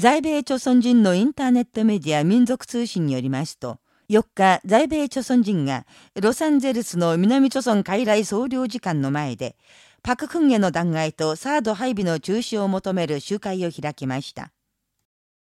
在米朝鮮人のインターネットメディア民族通信によりますと、4日、在米朝鮮人がロサンゼルスの南朝鮮海来総領事館の前で、パククンへの弾劾とサード配備の中止を求める集会を開きました。